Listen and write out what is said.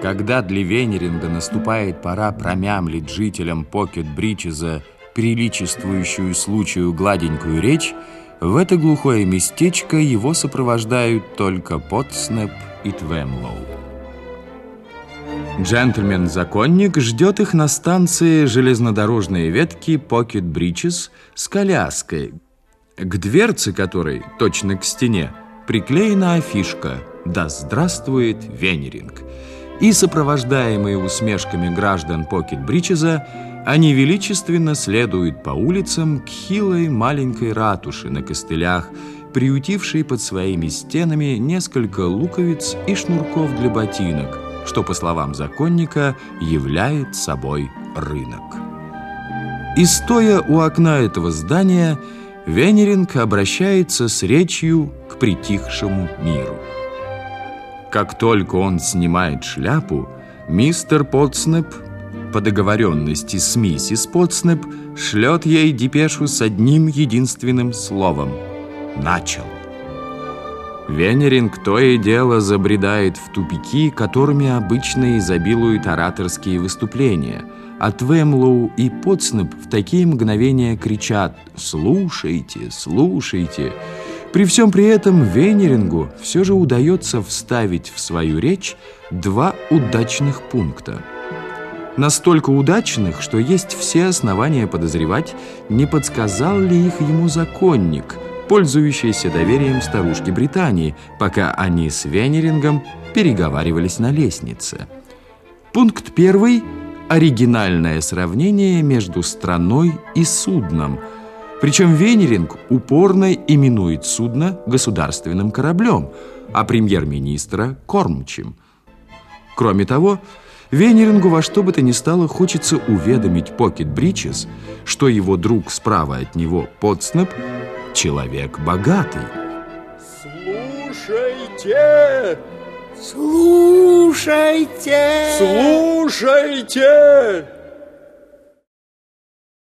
Когда для Венеринга наступает пора промямлить жителям Покет-Бричеза приличествующую случаю гладенькую речь, в это глухое местечко его сопровождают только Потснеп и Твемлоу. Джентльмен-законник ждет их на станции железнодорожные ветки Покет Бричес с коляской, к дверце которой, точно к стене, приклеена афишка «Да здравствует Венеринг!» И сопровождаемые усмешками граждан Покет Бричеза, они величественно следуют по улицам к хилой маленькой ратуши на костылях, приютившей под своими стенами несколько луковиц и шнурков для ботинок, что, по словам законника, являет собой рынок. И стоя у окна этого здания, Венеринг обращается с речью к притихшему миру. Как только он снимает шляпу, мистер Потснеп по договоренности с миссис Потснеп шлет ей депешу с одним единственным словом «Начал». Венеринг то и дело забредает в тупики, которыми обычно изобилуют ораторские выступления, а Твемлоу и Потснеп в такие мгновения кричат «Слушайте, слушайте!» При всем при этом Венерингу все же удается вставить в свою речь два удачных пункта. Настолько удачных, что есть все основания подозревать, не подсказал ли их ему законник, пользующийся доверием старушки Британии, пока они с Венерингом переговаривались на лестнице. Пункт первый – оригинальное сравнение между страной и судном – причем Венеринг упорно именует судно государственным кораблем, а премьер-министра – кормчим. Кроме того, Венерингу во что бы то ни стало хочется уведомить Покет Бричес, что его друг справа от него, Потснеп, человек богатый. Слушайте! Слушайте! Слушайте!